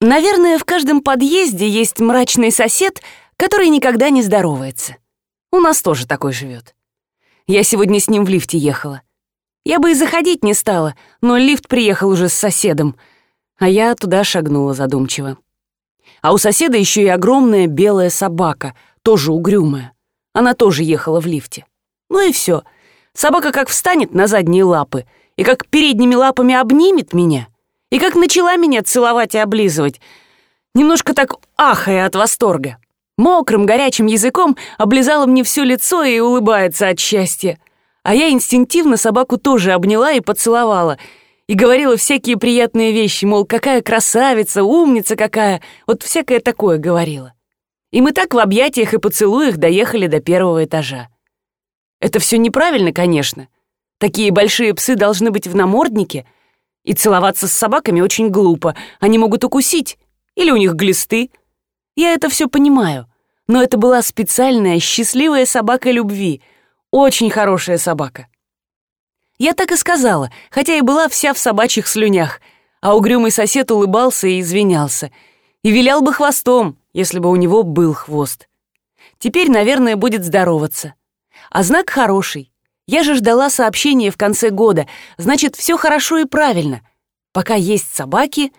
Наверное, в каждом подъезде есть мрачный сосед, который никогда не здоровается. У нас тоже такой живет. Я сегодня с ним в лифте ехала. Я бы и заходить не стала, но лифт приехал уже с соседом, а я туда шагнула задумчиво. А у соседа еще и огромная белая собака, тоже угрюмая. Она тоже ехала в лифте. Ну и все. Собака как встанет на задние лапы, и как передними лапами обнимет меня, и как начала меня целовать и облизывать, немножко так ахая от восторга. Мокрым горячим языком облизала мне все лицо и улыбается от счастья. А я инстинктивно собаку тоже обняла и поцеловала. И говорила всякие приятные вещи, мол, какая красавица, умница какая. Вот всякое такое говорила. И мы так в объятиях и поцелуях доехали до первого этажа. Это все неправильно, конечно. Такие большие псы должны быть в наморднике. И целоваться с собаками очень глупо. Они могут укусить. Или у них глисты. Я это все понимаю. Но это была специальная счастливая собака любви — очень хорошая собака. Я так и сказала, хотя и была вся в собачьих слюнях, а угрюмый сосед улыбался и извинялся. И вилял бы хвостом, если бы у него был хвост. Теперь, наверное, будет здороваться. А знак хороший. Я же ждала сообщения в конце года, значит, все хорошо и правильно. Пока есть собаки,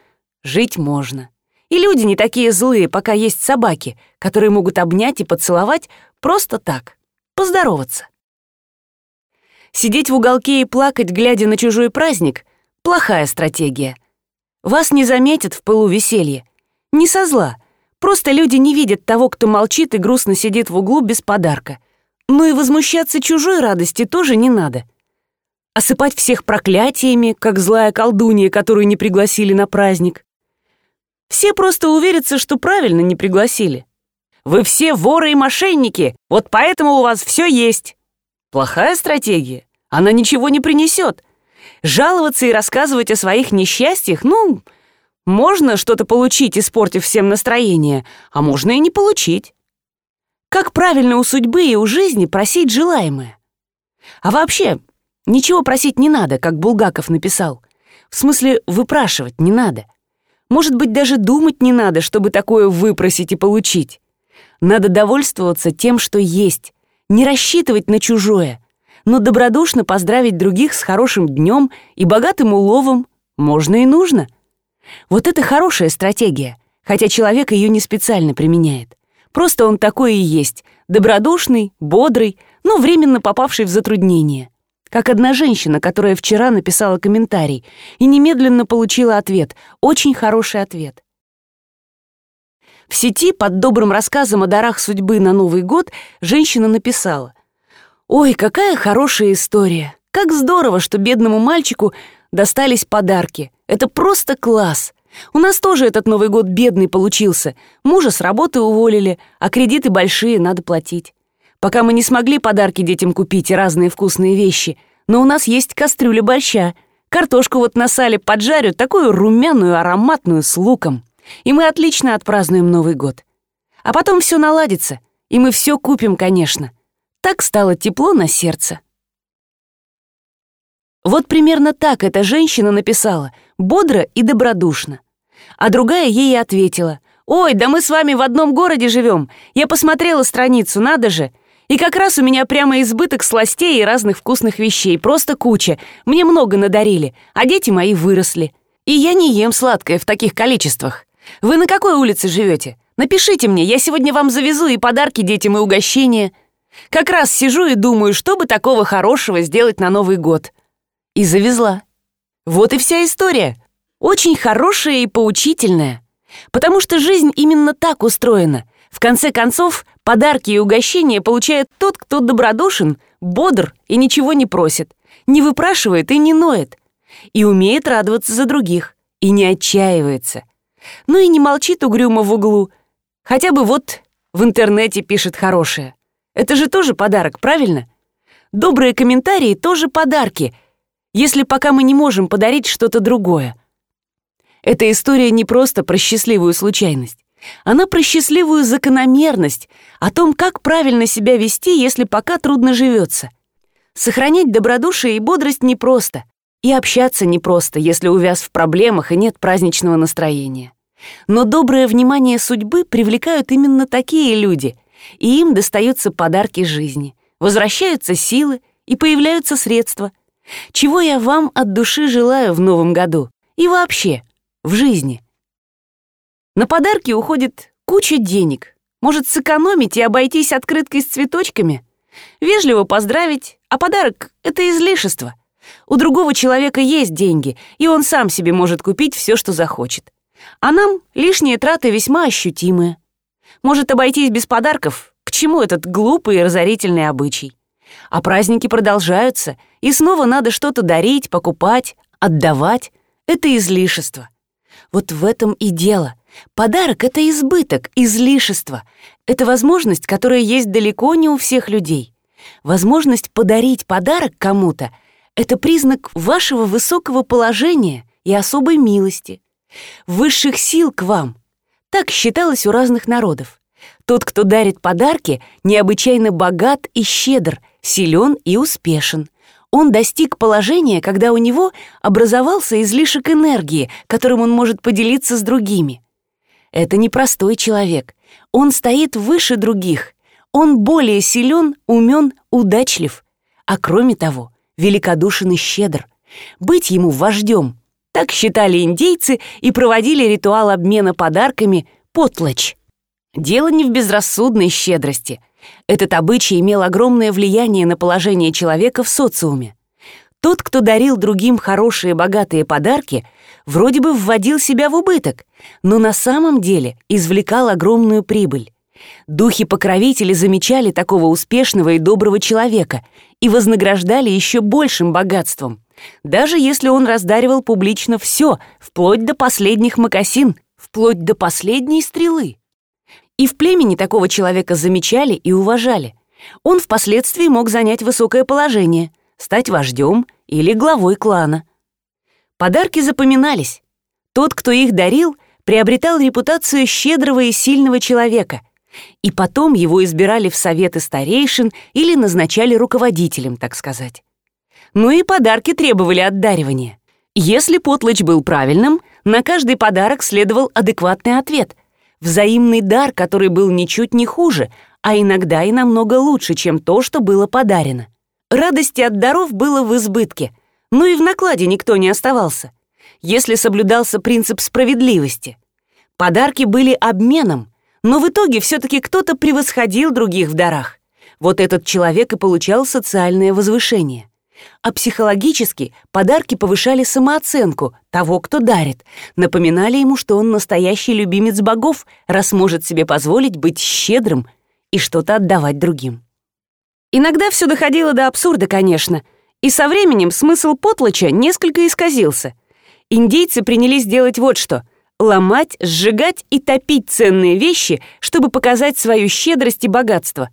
жить можно. И люди не такие злые, пока есть собаки, которые могут обнять и поцеловать просто так, поздороваться. Сидеть в уголке и плакать, глядя на чужой праздник — плохая стратегия. Вас не заметят в пылу веселья. Не со зла. Просто люди не видят того, кто молчит и грустно сидит в углу без подарка. Ну и возмущаться чужой радости тоже не надо. Осыпать всех проклятиями, как злая колдунья, которую не пригласили на праздник. Все просто уверятся, что правильно не пригласили. Вы все воры и мошенники, вот поэтому у вас все есть. Плохая стратегия. Она ничего не принесет. Жаловаться и рассказывать о своих несчастьях, ну, можно что-то получить, испортив всем настроение, а можно и не получить. Как правильно у судьбы и у жизни просить желаемое? А вообще, ничего просить не надо, как Булгаков написал. В смысле, выпрашивать не надо. Может быть, даже думать не надо, чтобы такое выпросить и получить. Надо довольствоваться тем, что есть, не рассчитывать на чужое, но добродушно поздравить других с хорошим днем и богатым уловом можно и нужно. Вот это хорошая стратегия, хотя человек ее не специально применяет. Просто он такой и есть, добродушный, бодрый, но временно попавший в затруднение. Как одна женщина, которая вчера написала комментарий и немедленно получила ответ, очень хороший ответ. В сети под добрым рассказом о дарах судьбы на Новый год женщина написала «Ой, какая хорошая история! Как здорово, что бедному мальчику достались подарки! Это просто класс! У нас тоже этот Новый год бедный получился. Мужа с работы уволили, а кредиты большие, надо платить. Пока мы не смогли подарки детям купить и разные вкусные вещи, но у нас есть кастрюля борща. Картошку вот на сале поджарю, такую румяную, ароматную, с луком и мы отлично отпразднуем Новый год. А потом все наладится, и мы все купим, конечно. Так стало тепло на сердце. Вот примерно так эта женщина написала, бодро и добродушно. А другая ей ответила, «Ой, да мы с вами в одном городе живем. Я посмотрела страницу, надо же. И как раз у меня прямо избыток сластей и разных вкусных вещей, просто куча. Мне много надарили, а дети мои выросли. И я не ем сладкое в таких количествах. Вы на какой улице живете? Напишите мне, я сегодня вам завезу и подарки детям, и угощения. Как раз сижу и думаю, что бы такого хорошего сделать на Новый год. И завезла. Вот и вся история. Очень хорошая и поучительная. Потому что жизнь именно так устроена. В конце концов, подарки и угощения получает тот, кто добродушен, бодр и ничего не просит, не выпрашивает и не ноет, и умеет радоваться за других, и не отчаивается, ну и не молчит угрюмо в углу. Хотя бы вот в интернете пишет хорошее. Это же тоже подарок, правильно? Добрые комментарии тоже подарки, если пока мы не можем подарить что-то другое. Эта история не просто про счастливую случайность. Она про счастливую закономерность, о том, как правильно себя вести, если пока трудно живется. Сохранять добродушие и бодрость непросто, и общаться непросто, если увяз в проблемах и нет праздничного настроения. Но доброе внимание судьбы привлекают именно такие люди, и им достаются подарки жизни, возвращаются силы и появляются средства. Чего я вам от души желаю в новом году и вообще в жизни. На подарки уходит куча денег. Может, сэкономить и обойтись открыткой с цветочками? Вежливо поздравить, а подарок — это излишество. У другого человека есть деньги, и он сам себе может купить все, что захочет. А нам лишние траты весьма ощутимые. Может обойтись без подарков? К чему этот глупый и разорительный обычай? А праздники продолжаются, и снова надо что-то дарить, покупать, отдавать. Это излишество. Вот в этом и дело. Подарок — это избыток, излишество. Это возможность, которая есть далеко не у всех людей. Возможность подарить подарок кому-то — это признак вашего высокого положения и особой милости. Высших сил к вам. Так считалось у разных народов. Тот, кто дарит подарки, необычайно богат и щедр, силен и успешен. Он достиг положения, когда у него образовался излишек энергии, которым он может поделиться с другими. Это непростой человек. Он стоит выше других. Он более силен, умен, удачлив. А кроме того, великодушен и щедр. Быть ему вождем. Так считали индейцы и проводили ритуал обмена подарками «потлач». Дело не в безрассудной щедрости. Этот обычай имел огромное влияние на положение человека в социуме. Тот, кто дарил другим хорошие богатые подарки, вроде бы вводил себя в убыток, но на самом деле извлекал огромную прибыль. Духи-покровители замечали такого успешного и доброго человека и вознаграждали еще большим богатством, даже если он раздаривал публично все, вплоть до последних мокасин, вплоть до последней стрелы. И в племени такого человека замечали и уважали. Он впоследствии мог занять высокое положение, стать вождем или главой клана. Подарки запоминались. Тот, кто их дарил, приобретал репутацию щедрого и сильного человека. И потом его избирали в советы старейшин или назначали руководителем, так сказать. Ну и подарки требовали отдаривания. Если потлыч был правильным, на каждый подарок следовал адекватный ответ. Взаимный дар, который был ничуть не хуже, а иногда и намного лучше, чем то, что было подарено. Радости от даров было в избытке, но и в накладе никто не оставался, если соблюдался принцип справедливости. Подарки были обменом, но в итоге все-таки кто-то превосходил других в дарах. Вот этот человек и получал социальное возвышение. А психологически подарки повышали самооценку того, кто дарит, напоминали ему, что он настоящий любимец богов, раз может себе позволить быть щедрым и что-то отдавать другим. Иногда все доходило до абсурда, конечно, и со временем смысл потлача несколько исказился. Индейцы принялись делать вот что — ломать, сжигать и топить ценные вещи, чтобы показать свою щедрость и богатство.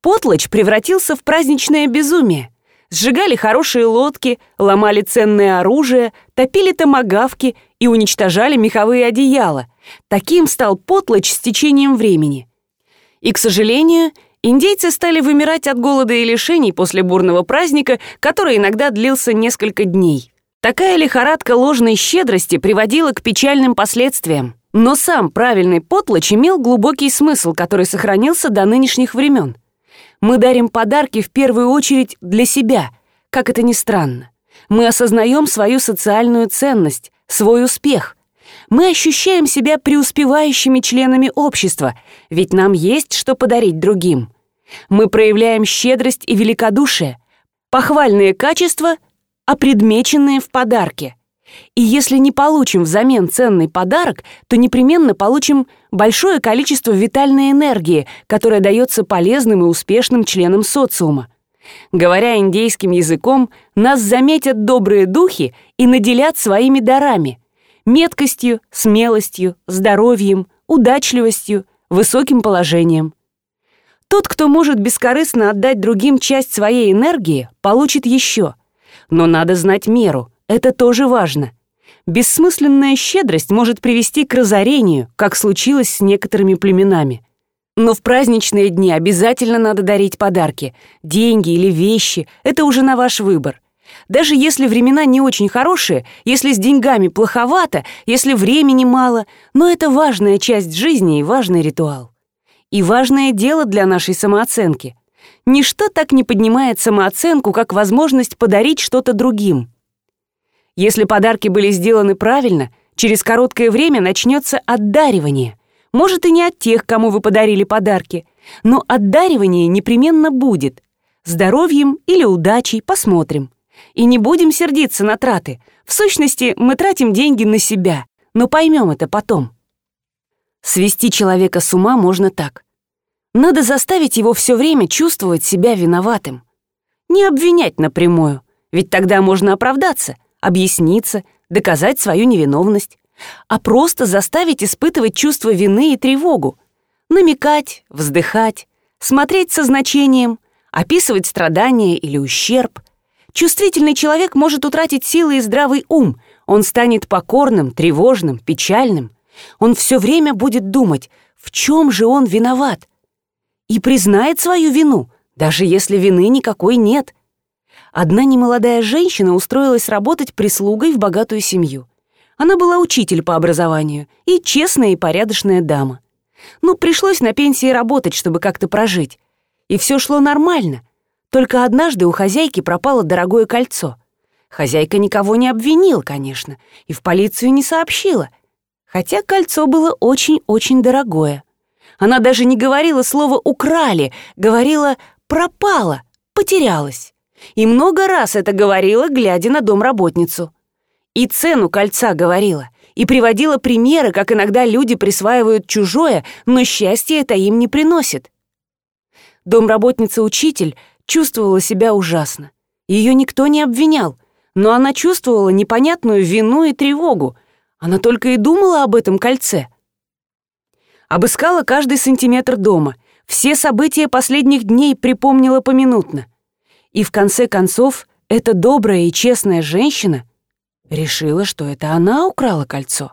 Потлач превратился в праздничное безумие. Сжигали хорошие лодки, ломали ценное оружие, топили томагавки и уничтожали меховые одеяла. Таким стал потлач с течением времени. И, к сожалению, Индейцы стали вымирать от голода и лишений после бурного праздника, который иногда длился несколько дней. Такая лихорадка ложной щедрости приводила к печальным последствиям. Но сам правильный потлач имел глубокий смысл, который сохранился до нынешних времен. Мы дарим подарки в первую очередь для себя, как это ни странно. Мы осознаем свою социальную ценность, свой успех. Мы ощущаем себя преуспевающими членами общества, ведь нам есть что подарить другим. Мы проявляем щедрость и великодушие, похвальные качества, опредмеченные в подарке. И если не получим взамен ценный подарок, то непременно получим большое количество витальной энергии, которая дается полезным и успешным членам социума. Говоря индейским языком, нас заметят добрые духи и наделят своими дарами — меткостью, смелостью, здоровьем, удачливостью, высоким положением. Тот, кто может бескорыстно отдать другим часть своей энергии, получит еще. Но надо знать меру, это тоже важно. Бессмысленная щедрость может привести к разорению, как случилось с некоторыми племенами. Но в праздничные дни обязательно надо дарить подарки. Деньги или вещи — это уже на ваш выбор. Даже если времена не очень хорошие, если с деньгами плоховато, если времени мало, но это важная часть жизни и важный ритуал. И важное дело для нашей самооценки. Ничто так не поднимает самооценку, как возможность подарить что-то другим. Если подарки были сделаны правильно, через короткое время начнется отдаривание. Может, и не от тех, кому вы подарили подарки, но отдаривание непременно будет. Здоровьем или удачей посмотрим. И не будем сердиться на траты. В сущности, мы тратим деньги на себя, но поймем это потом. Свести человека с ума можно так. Надо заставить его все время чувствовать себя виноватым. Не обвинять напрямую, ведь тогда можно оправдаться, объясниться, доказать свою невиновность, а просто заставить испытывать чувство вины и тревогу, намекать, вздыхать, смотреть со значением, описывать страдания или ущерб. Чувствительный человек может утратить силы и здравый ум, он станет покорным, тревожным, печальным. Он все время будет думать, в чем же он виноват, и признает свою вину, даже если вины никакой нет. Одна немолодая женщина устроилась работать прислугой в богатую семью. Она была учитель по образованию и честная и порядочная дама. Ну, пришлось на пенсии работать, чтобы как-то прожить. И все шло нормально. Только однажды у хозяйки пропало дорогое кольцо. Хозяйка никого не обвинила, конечно, и в полицию не сообщила. Хотя кольцо было очень-очень дорогое. Она даже не говорила слово «украли», говорила «пропало», «потерялась». И много раз это говорила, глядя на домработницу. И цену кольца говорила, и приводила примеры, как иногда люди присваивают чужое, но счастье это им не приносит. Домработница-учитель чувствовала себя ужасно. Ее никто не обвинял, но она чувствовала непонятную вину и тревогу. Она только и думала об этом кольце — Обыскала каждый сантиметр дома, все события последних дней припомнила поминутно. И в конце концов, эта добрая и честная женщина решила, что это она украла кольцо.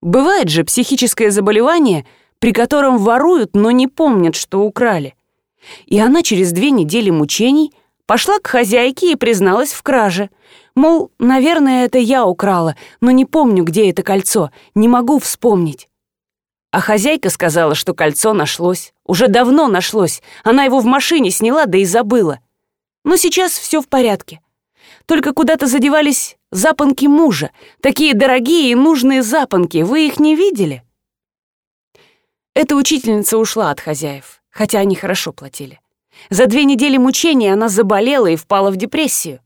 Бывает же психическое заболевание, при котором воруют, но не помнят, что украли. И она через две недели мучений пошла к хозяйке и призналась в краже. Мол, наверное, это я украла, но не помню, где это кольцо, не могу вспомнить. А хозяйка сказала, что кольцо нашлось. Уже давно нашлось. Она его в машине сняла, да и забыла. Но сейчас все в порядке. Только куда-то задевались запонки мужа. Такие дорогие и нужные запонки. Вы их не видели? Эта учительница ушла от хозяев, хотя они хорошо платили. За две недели мучений она заболела и впала в депрессию.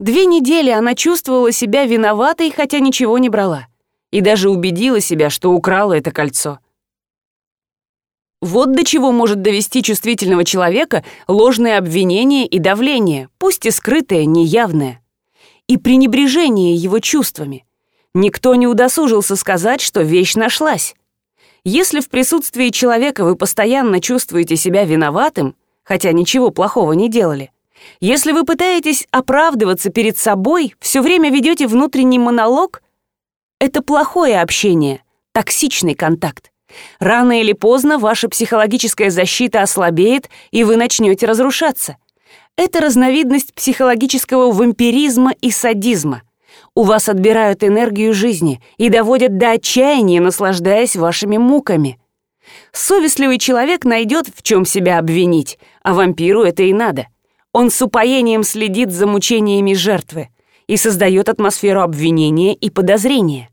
Две недели она чувствовала себя виноватой, хотя ничего не брала. И даже убедила себя, что украла это кольцо. Вот до чего может довести чувствительного человека ложное обвинение и давление, пусть и скрытое, неявное. И пренебрежение его чувствами. Никто не удосужился сказать, что вещь нашлась. Если в присутствии человека вы постоянно чувствуете себя виноватым, хотя ничего плохого не делали, если вы пытаетесь оправдываться перед собой, все время ведете внутренний монолог, это плохое общение, токсичный контакт. Рано или поздно ваша психологическая защита ослабеет, и вы начнете разрушаться. Это разновидность психологического вампиризма и садизма. У вас отбирают энергию жизни и доводят до отчаяния, наслаждаясь вашими муками. Совестливый человек найдет, в чем себя обвинить, а вампиру это и надо. Он с упоением следит за мучениями жертвы и создает атмосферу обвинения и подозрения.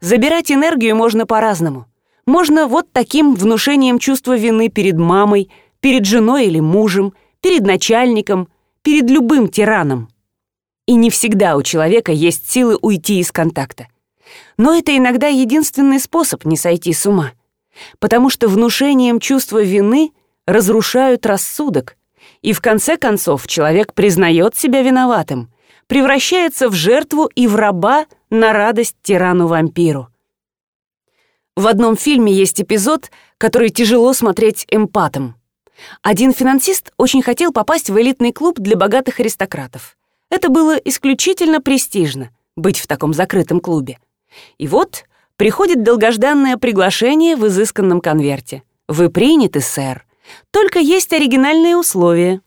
Забирать энергию можно по-разному можно вот таким внушением чувства вины перед мамой, перед женой или мужем, перед начальником, перед любым тираном. И не всегда у человека есть силы уйти из контакта. Но это иногда единственный способ не сойти с ума. Потому что внушением чувства вины разрушают рассудок, и в конце концов человек признает себя виноватым, превращается в жертву и в раба на радость тирану-вампиру. В одном фильме есть эпизод, который тяжело смотреть эмпатом. Один финансист очень хотел попасть в элитный клуб для богатых аристократов. Это было исключительно престижно — быть в таком закрытом клубе. И вот приходит долгожданное приглашение в изысканном конверте. «Вы приняты, сэр. Только есть оригинальные условия.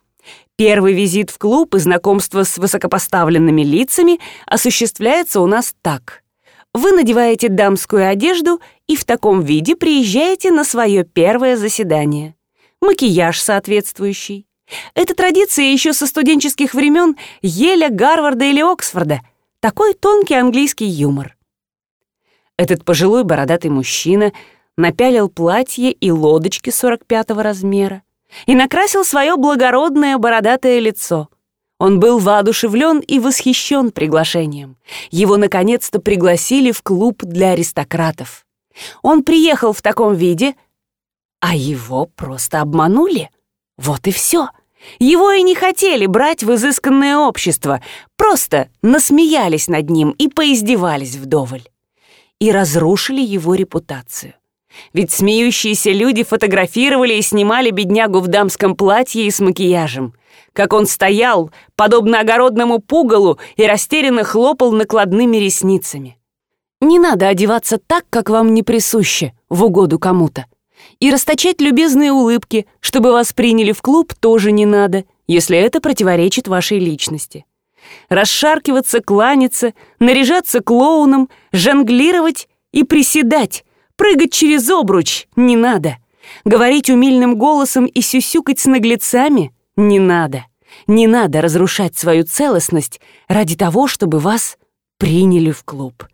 Первый визит в клуб и знакомство с высокопоставленными лицами осуществляется у нас так. Вы надеваете дамскую одежду и в таком виде приезжаете на свое первое заседание. Макияж соответствующий. Эта традиция еще со студенческих времен Еля, Гарварда или Оксфорда. Такой тонкий английский юмор. Этот пожилой бородатый мужчина напялил платье и лодочки 45 размера и накрасил свое благородное бородатое лицо. Он был воодушевлен и восхищен приглашением. Его наконец-то пригласили в клуб для аристократов. Он приехал в таком виде, а его просто обманули. Вот и все. Его и не хотели брать в изысканное общество, просто насмеялись над ним и поиздевались вдоволь. И разрушили его репутацию. Ведь смеющиеся люди фотографировали и снимали беднягу в дамском платье и с макияжем. Как он стоял, подобно огородному пугалу, и растерянно хлопал накладными ресницами. Не надо одеваться так, как вам не присуще, в угоду кому-то. И расточать любезные улыбки, чтобы вас приняли в клуб, тоже не надо, если это противоречит вашей личности. Расшаркиваться, кланяться, наряжаться клоуном, жонглировать и приседать, Прыгать через обруч не надо. Говорить умильным голосом и сюсюкать с наглецами не надо. Не надо разрушать свою целостность ради того, чтобы вас приняли в клуб.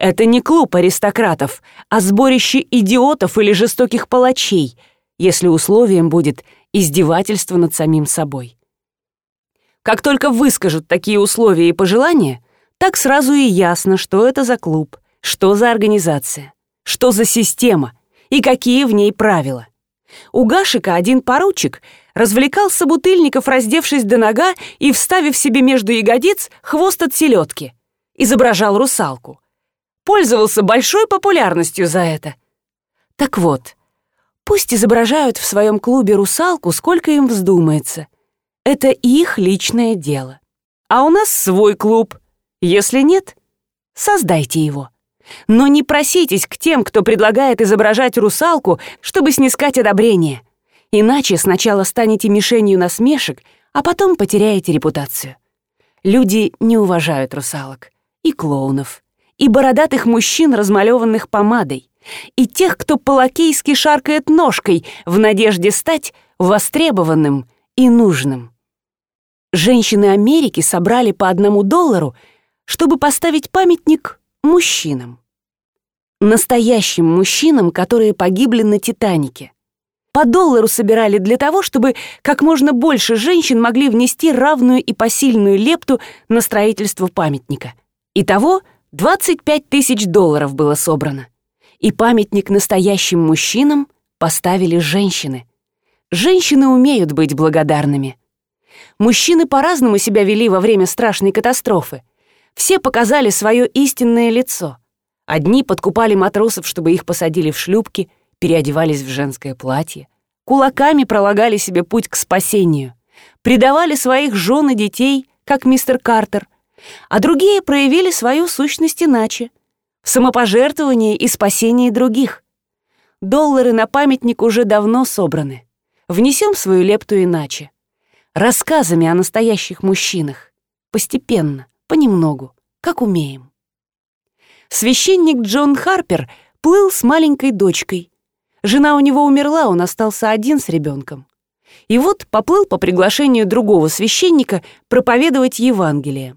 Это не клуб аристократов, а сборище идиотов или жестоких палачей, если условием будет издевательство над самим собой. Как только выскажут такие условия и пожелания, так сразу и ясно, что это за клуб, что за организация. Что за система и какие в ней правила? У Гашика один поручик развлекал собутыльников, раздевшись до нога и вставив себе между ягодиц хвост от селедки. Изображал русалку. Пользовался большой популярностью за это. Так вот, пусть изображают в своем клубе русалку, сколько им вздумается. Это их личное дело. А у нас свой клуб. Если нет, создайте его. Но не проситесь к тем, кто предлагает изображать русалку, чтобы снискать одобрение. Иначе сначала станете мишенью насмешек, а потом потеряете репутацию. Люди не уважают русалок, и клоунов, и бородатых мужчин, размалеванных помадой, и тех, кто по-лакейски шаркает ножкой в надежде стать востребованным и нужным. Женщины Америки собрали по одному доллару, чтобы поставить памятник мужчинам. Настоящим мужчинам, которые погибли на «Титанике». По доллару собирали для того, чтобы как можно больше женщин могли внести равную и посильную лепту на строительство памятника. Итого 25 тысяч долларов было собрано. И памятник настоящим мужчинам поставили женщины. Женщины умеют быть благодарными. Мужчины по-разному себя вели во время страшной катастрофы все показали свое истинное лицо. Одни подкупали матросов, чтобы их посадили в шлюпки, переодевались в женское платье, кулаками пролагали себе путь к спасению, предавали своих жен и детей, как мистер Картер, а другие проявили свою сущность иначе — в самопожертвовании и спасении других. Доллары на памятник уже давно собраны. Внесем свою лепту иначе. Рассказами о настоящих мужчинах. Постепенно понемногу, как умеем. Священник Джон Харпер плыл с маленькой дочкой. Жена у него умерла, он остался один с ребенком. И вот поплыл по приглашению другого священника проповедовать Евангелие.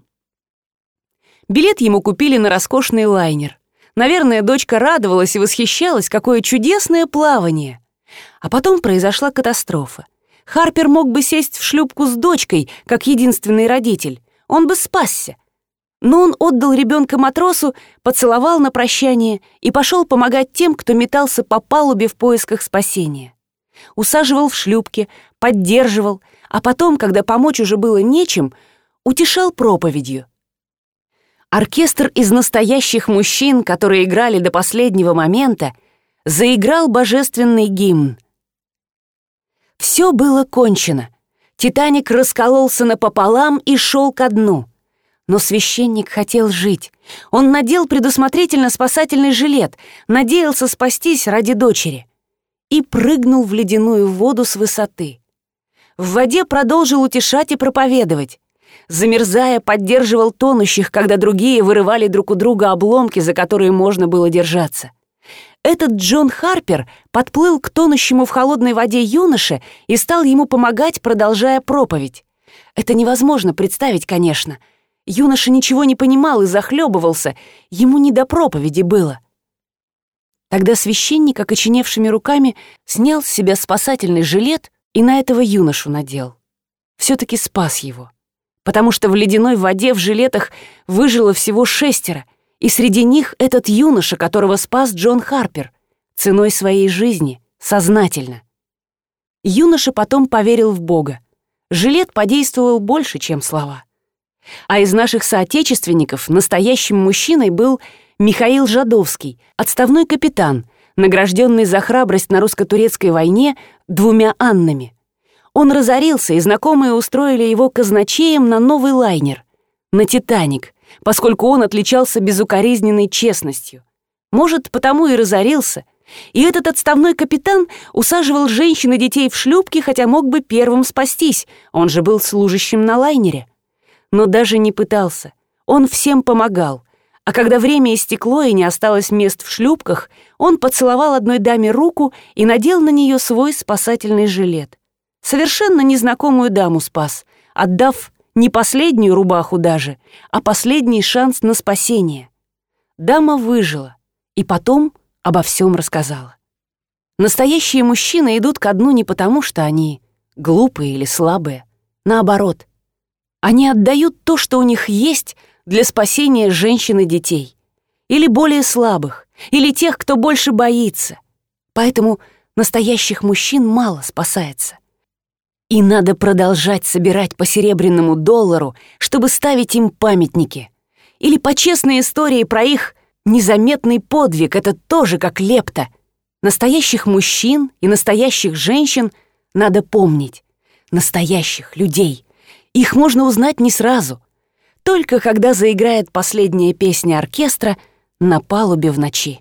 Билет ему купили на роскошный лайнер. Наверное, дочка радовалась и восхищалась, какое чудесное плавание. А потом произошла катастрофа. Харпер мог бы сесть в шлюпку с дочкой, как единственный родитель. Он бы спасся но он отдал ребенка матросу, поцеловал на прощание и пошел помогать тем, кто метался по палубе в поисках спасения. Усаживал в шлюпке, поддерживал, а потом, когда помочь уже было нечем, утешал проповедью. Оркестр из настоящих мужчин, которые играли до последнего момента, заиграл божественный гимн. Все было кончено. «Титаник» раскололся напополам и шел ко дну — но священник хотел жить. Он надел предусмотрительно спасательный жилет, надеялся спастись ради дочери. И прыгнул в ледяную воду с высоты. В воде продолжил утешать и проповедовать. Замерзая, поддерживал тонущих, когда другие вырывали друг у друга обломки, за которые можно было держаться. Этот Джон Харпер подплыл к тонущему в холодной воде юноше и стал ему помогать, продолжая проповедь. Это невозможно представить, конечно. Юноша ничего не понимал и захлебывался, ему не до проповеди было. Тогда священник, окоченевшими руками, снял с себя спасательный жилет и на этого юношу надел. Все-таки спас его. Потому что в ледяной воде в жилетах выжило всего шестеро, и среди них этот юноша, которого спас Джон Харпер, ценой своей жизни, сознательно. Юноша потом поверил в Бога. Жилет подействовал больше, чем слова. А из наших соотечественников настоящим мужчиной был Михаил Жадовский, отставной капитан, награжденный за храбрость на русско-турецкой войне двумя Аннами. Он разорился, и знакомые устроили его казначеем на новый лайнер, на «Титаник», поскольку он отличался безукоризненной честностью. Может, потому и разорился. И этот отставной капитан усаживал женщин и детей в шлюпки, хотя мог бы первым спастись, он же был служащим на лайнере. Но даже не пытался. Он всем помогал. А когда время истекло и не осталось мест в шлюпках, он поцеловал одной даме руку и надел на нее свой спасательный жилет. Совершенно незнакомую даму спас, отдав не последнюю рубаху даже, а последний шанс на спасение. Дама выжила и потом обо всем рассказала. Настоящие мужчины идут ко дну не потому, что они глупые или слабые. Наоборот, они отдают то, что у них есть, для спасения женщин и детей. Или более слабых, или тех, кто больше боится. Поэтому настоящих мужчин мало спасается. И надо продолжать собирать по серебряному доллару, чтобы ставить им памятники. Или по честной истории про их незаметный подвиг, это тоже как лепта. Настоящих мужчин и настоящих женщин надо помнить. Настоящих людей. Их можно узнать не сразу. Только когда заиграет последняя песня оркестра на палубе в ночи.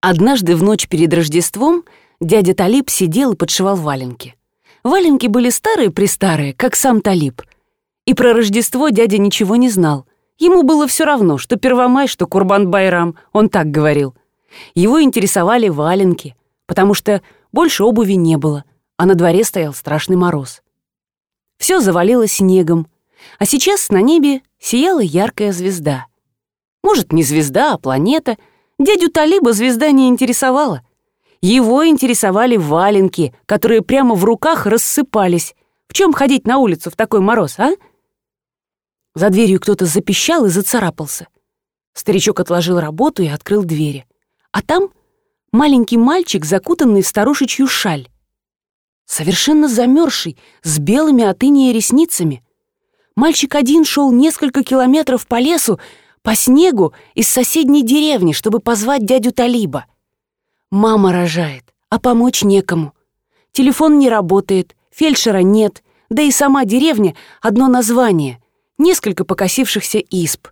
Однажды в ночь перед Рождеством дядя Талиб сидел и подшивал валенки. Валенки были старые-престарые, как сам Талиб. И про Рождество дядя ничего не знал. Ему было все равно, что Первомай, что Курбан-Байрам, он так говорил. Его интересовали валенки, потому что больше обуви не было, а на дворе стоял страшный мороз. Все завалило снегом, а сейчас на небе сияла яркая звезда. Может, не звезда, а планета. Дядю Талиба звезда не интересовала. Его интересовали валенки, которые прямо в руках рассыпались. В чем ходить на улицу в такой мороз, а? За дверью кто-то запищал и зацарапался. Старичок отложил работу и открыл двери. А там маленький мальчик, закутанный в старушечью шаль. Совершенно замерзший, с белыми от ресницами. Мальчик один шел несколько километров по лесу, по снегу из соседней деревни, чтобы позвать дядю Талиба — Мама рожает, а помочь некому. Телефон не работает, фельдшера нет, да и сама деревня — одно название, несколько покосившихся исп.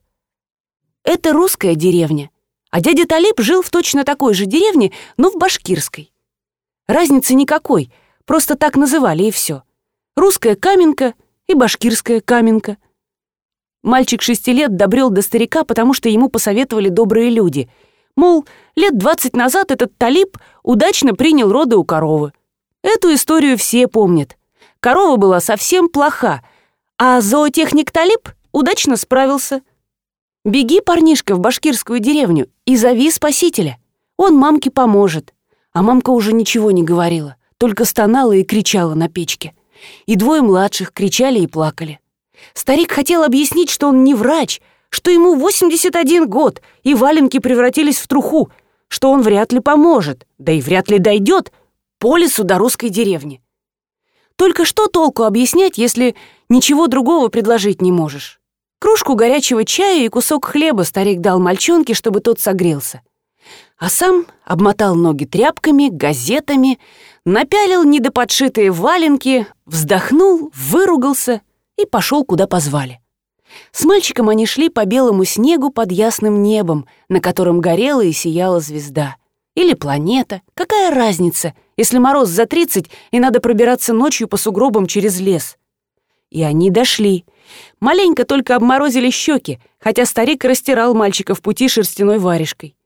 Это русская деревня, а дядя Талиб жил в точно такой же деревне, но в башкирской. Разницы никакой, просто так называли и все. Русская каменка и башкирская каменка. Мальчик шести лет добрел до старика, потому что ему посоветовали добрые люди — Мол, лет двадцать назад этот Талиб удачно принял роды у коровы. Эту историю все помнят. Корова была совсем плоха, а зоотехник Талиб удачно справился. Беги, парнишка, в башкирскую деревню и зови спасителя. Он мамке поможет. А мамка уже ничего не говорила, только стонала и кричала на печке. И двое младших кричали и плакали. Старик хотел объяснить, что он не врач, что ему 81 год, и валенки превратились в труху, что он вряд ли поможет, да и вряд ли дойдет по лесу до русской деревни. Только что толку объяснять, если ничего другого предложить не можешь? Кружку горячего чая и кусок хлеба старик дал мальчонке, чтобы тот согрелся. А сам обмотал ноги тряпками, газетами, напялил недоподшитые валенки, вздохнул, выругался и пошел, куда позвали. С мальчиком они шли по белому снегу под ясным небом, на котором горела и сияла звезда. Или планета, какая разница, если мороз за тридцать и надо пробираться ночью по сугробам через лес. И они дошли. Маленько только обморозили щеки, хотя старик растирал мальчика в пути шерстяной варежкой.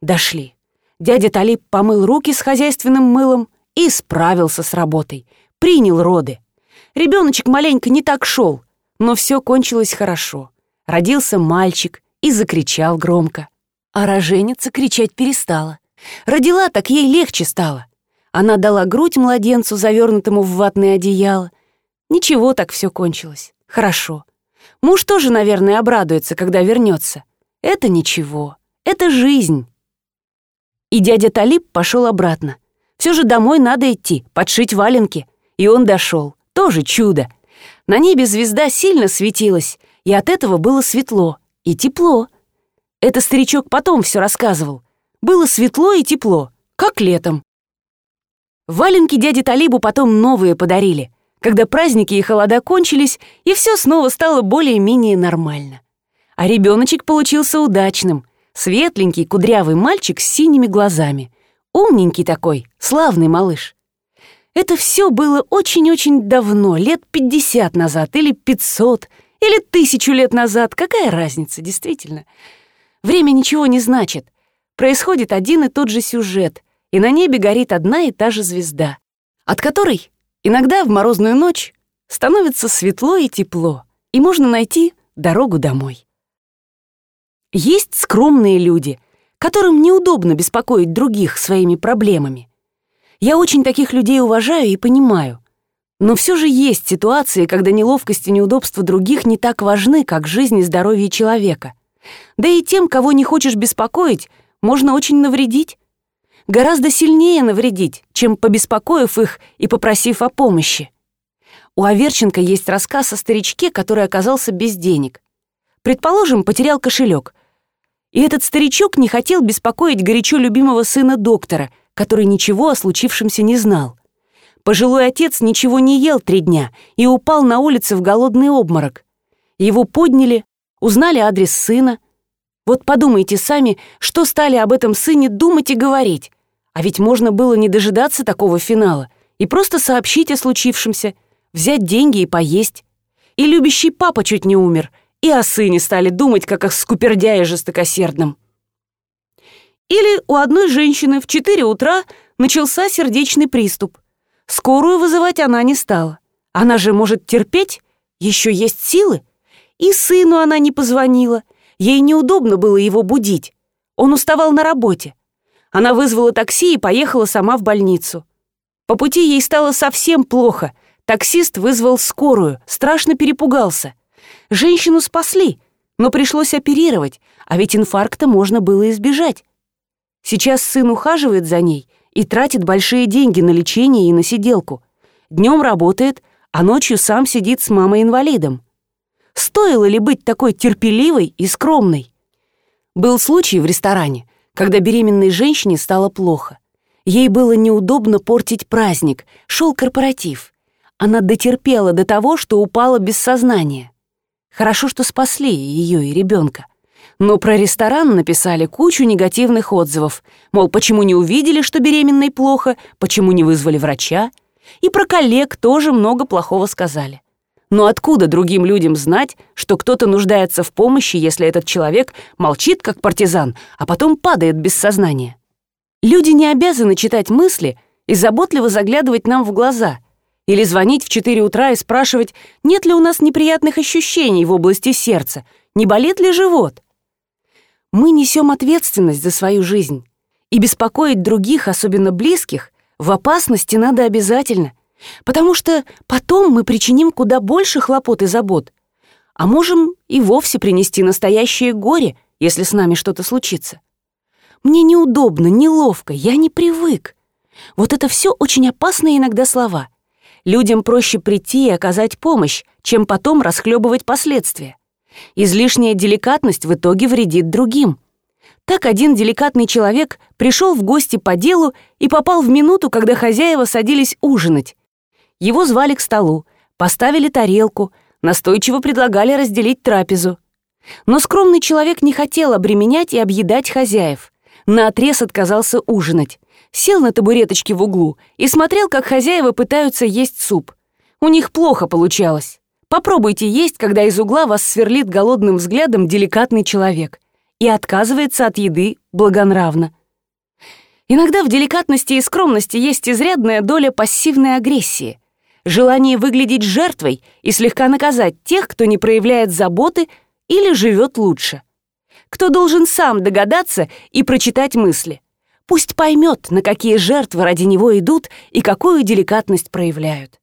Дошли. Дядя Талиб помыл руки с хозяйственным мылом и справился с работой. Принял роды. Ребеночек маленько не так шел, но все кончилось хорошо. Родился мальчик и закричал громко. А роженица кричать перестала. Родила, так ей легче стало. Она дала грудь младенцу, завернутому в ватное одеяло. Ничего, так все кончилось. Хорошо. Муж тоже, наверное, обрадуется, когда вернется. Это ничего. Это жизнь. И дядя Талиб пошел обратно. Все же домой надо идти, подшить валенки. И он дошел. Тоже чудо. На небе звезда сильно светилась, и от этого было светло и тепло. Это старичок потом все рассказывал. Было светло и тепло, как летом. Валенки дяде Талибу потом новые подарили, когда праздники и холода кончились, и все снова стало более-менее нормально. А ребеночек получился удачным. Светленький, кудрявый мальчик с синими глазами. Умненький такой, славный малыш. Это все было очень-очень давно, лет пятьдесят назад, или пятьсот, или тысячу лет назад. Какая разница, действительно? Время ничего не значит. Происходит один и тот же сюжет, и на небе горит одна и та же звезда, от которой иногда в морозную ночь становится светло и тепло, и можно найти дорогу домой. Есть скромные люди, которым неудобно беспокоить других своими проблемами. Я очень таких людей уважаю и понимаю. Но все же есть ситуации, когда неловкость и неудобства других не так важны, как жизнь и здоровье человека. Да и тем, кого не хочешь беспокоить, можно очень навредить. Гораздо сильнее навредить, чем побеспокоив их и попросив о помощи. У Аверченко есть рассказ о старичке, который оказался без денег. Предположим, потерял кошелек. И этот старичок не хотел беспокоить горячо любимого сына доктора, который ничего о случившемся не знал. Пожилой отец ничего не ел три дня и упал на улице в голодный обморок. Его подняли, узнали адрес сына, вот подумайте сами, что стали об этом сыне думать и говорить. А ведь можно было не дожидаться такого финала и просто сообщить о случившемся, взять деньги и поесть. И любящий папа чуть не умер, и о сыне стали думать, как о скупердяе жестокосердном. Или у одной женщины в 4 утра начался сердечный приступ. Скорую вызывать она не стала. Она же может терпеть, еще есть силы. И сыну она не позвонила — Ей неудобно было его будить. Он уставал на работе. Она вызвала такси и поехала сама в больницу. По пути ей стало совсем плохо. Таксист вызвал скорую, страшно перепугался. Женщину спасли, но пришлось оперировать, а ведь инфаркта можно было избежать. Сейчас сын ухаживает за ней и тратит большие деньги на лечение и на сиделку. Днем работает, а ночью сам сидит с мамой-инвалидом. Стоило ли быть такой терпеливой и скромной? Был случай в ресторане, когда беременной женщине стало плохо. Ей было неудобно портить праздник, шел корпоратив. Она дотерпела до того, что упала без сознания. Хорошо, что спасли ее и ребенка. Но про ресторан написали кучу негативных отзывов, мол, почему не увидели, что беременной плохо, почему не вызвали врача. И про коллег тоже много плохого сказали. Но откуда другим людям знать, что кто-то нуждается в помощи, если этот человек молчит как партизан, а потом падает без сознания? Люди не обязаны читать мысли и заботливо заглядывать нам в глаза или звонить в 4 утра и спрашивать, нет ли у нас неприятных ощущений в области сердца, не болит ли живот. Мы несем ответственность за свою жизнь, и беспокоить других, особенно близких, в опасности надо обязательно – потому что потом мы причиним куда больше хлопот и забот, а можем и вовсе принести настоящее горе, если с нами что-то случится. Мне неудобно, неловко, я не привык. Вот это все очень опасные иногда слова. Людям проще прийти и оказать помощь, чем потом расхлебывать последствия. Излишняя деликатность в итоге вредит другим. Так один деликатный человек пришел в гости по делу и попал в минуту, когда хозяева садились ужинать. Его звали к столу, поставили тарелку, настойчиво предлагали разделить трапезу. Но скромный человек не хотел обременять и объедать хозяев. Наотрез отказался ужинать. Сел на табуреточке в углу и смотрел, как хозяева пытаются есть суп. У них плохо получалось. Попробуйте есть, когда из угла вас сверлит голодным взглядом деликатный человек и отказывается от еды благонравно. Иногда в деликатности и скромности есть изрядная доля пассивной агрессии, желание выглядеть жертвой и слегка наказать тех, кто не проявляет заботы или живет лучше. Кто должен сам догадаться и прочитать мысли. Пусть поймет, на какие жертвы ради него идут и какую деликатность проявляют.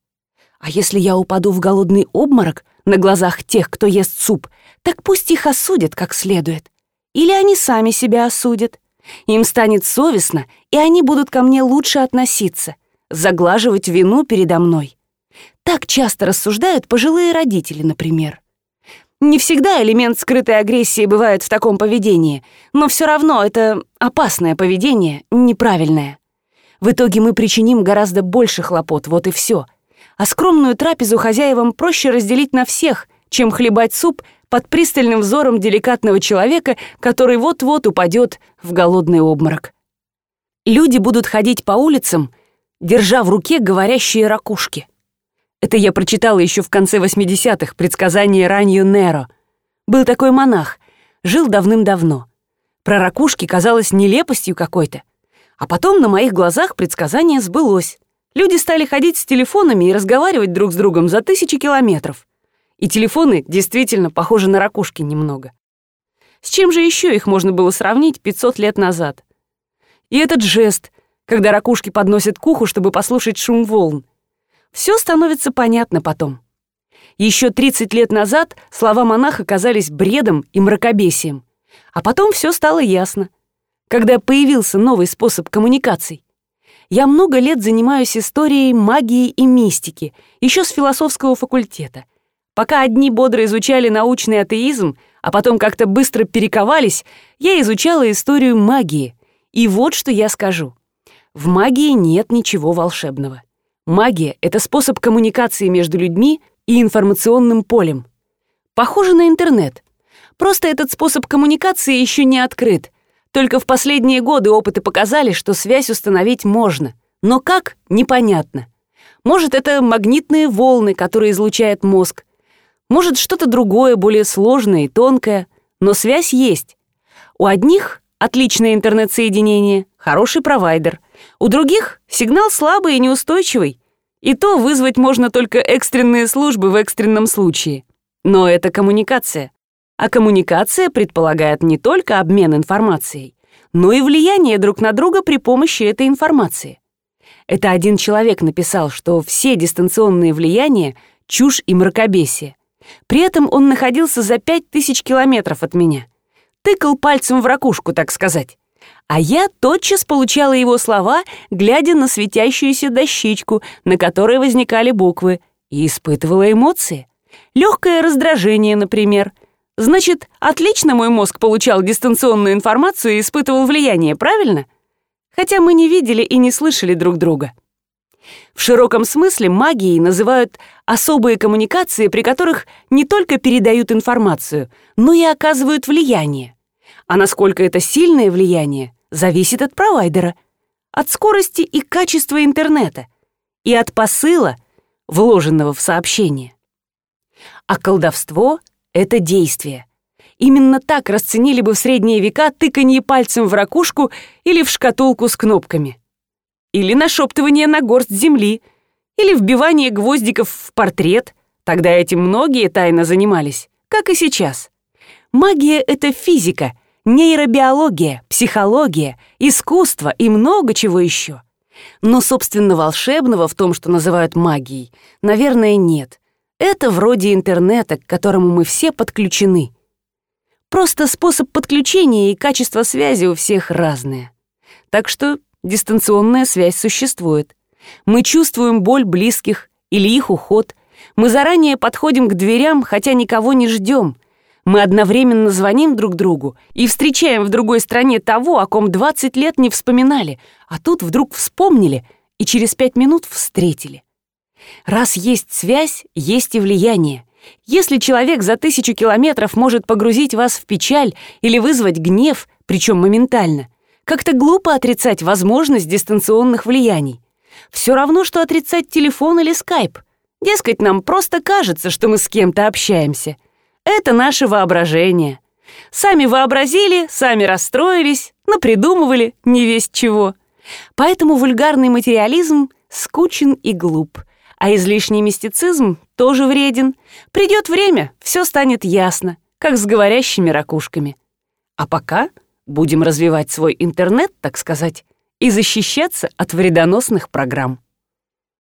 А если я упаду в голодный обморок на глазах тех, кто ест суп, так пусть их осудят как следует. Или они сами себя осудят. Им станет совестно, и они будут ко мне лучше относиться, заглаживать вину передо мной. Так часто рассуждают пожилые родители, например. Не всегда элемент скрытой агрессии бывает в таком поведении, но все равно это опасное поведение, неправильное. В итоге мы причиним гораздо больше хлопот, вот и все. А скромную трапезу хозяевам проще разделить на всех, чем хлебать суп под пристальным взором деликатного человека, который вот-вот упадет в голодный обморок. Люди будут ходить по улицам, держа в руке говорящие ракушки. Это я прочитала еще в конце 80-х, предсказание Ранью Неро. Был такой монах, жил давным-давно. Про ракушки казалось нелепостью какой-то. А потом на моих глазах предсказание сбылось. Люди стали ходить с телефонами и разговаривать друг с другом за тысячи километров. И телефоны действительно похожи на ракушки немного. С чем же еще их можно было сравнить 500 лет назад? И этот жест, когда ракушки подносят к уху, чтобы послушать шум волн. Все становится понятно потом. Еще 30 лет назад слова монаха казались бредом и мракобесием. А потом все стало ясно. Когда появился новый способ коммуникаций. Я много лет занимаюсь историей магии и мистики, еще с философского факультета. Пока одни бодро изучали научный атеизм, а потом как-то быстро перековались, я изучала историю магии. И вот что я скажу. В магии нет ничего волшебного. Магия — это способ коммуникации между людьми и информационным полем. Похоже на интернет. Просто этот способ коммуникации еще не открыт. Только в последние годы опыты показали, что связь установить можно. Но как — непонятно. Может, это магнитные волны, которые излучает мозг. Может, что-то другое, более сложное и тонкое. Но связь есть. У одних отличное интернет-соединение, хороший провайдер — у других сигнал слабый и неустойчивый. И то вызвать можно только экстренные службы в экстренном случае. Но это коммуникация. А коммуникация предполагает не только обмен информацией, но и влияние друг на друга при помощи этой информации. Это один человек написал, что все дистанционные влияния — чушь и мракобесие. При этом он находился за пять тысяч километров от меня. Тыкал пальцем в ракушку, так сказать. А я тотчас получала его слова, глядя на светящуюся дощечку, на которой возникали буквы, и испытывала эмоции. Легкое раздражение, например. Значит, отлично мой мозг получал дистанционную информацию и испытывал влияние, правильно? Хотя мы не видели и не слышали друг друга. В широком смысле магией называют особые коммуникации, при которых не только передают информацию, но и оказывают влияние. А насколько это сильное влияние, зависит от провайдера, от скорости и качества интернета и от посыла, вложенного в сообщение. А колдовство — это действие. Именно так расценили бы в средние века тыканье пальцем в ракушку или в шкатулку с кнопками. Или нашептывание на горсть земли, или вбивание гвоздиков в портрет. Тогда этим многие тайно занимались, как и сейчас. Магия — это физика — нейробиология, психология, искусство и много чего еще. Но, собственно, волшебного в том, что называют магией, наверное, нет. Это вроде интернета, к которому мы все подключены. Просто способ подключения и качество связи у всех разные. Так что дистанционная связь существует. Мы чувствуем боль близких или их уход. Мы заранее подходим к дверям, хотя никого не ждем. Мы одновременно звоним друг другу и встречаем в другой стране того, о ком 20 лет не вспоминали, а тут вдруг вспомнили и через пять минут встретили. Раз есть связь, есть и влияние. Если человек за тысячу километров может погрузить вас в печаль или вызвать гнев, причем моментально, Как-то глупо отрицать возможность дистанционных влияний. Все равно, что отрицать телефон или скайп. Дескать, нам просто кажется, что мы с кем-то общаемся. Это наше воображение. Сами вообразили, сами расстроились, напридумывали не весть чего. Поэтому вульгарный материализм скучен и глуп, а излишний мистицизм тоже вреден. Придет время, все станет ясно, как с говорящими ракушками. А пока будем развивать свой интернет, так сказать, и защищаться от вредоносных программ.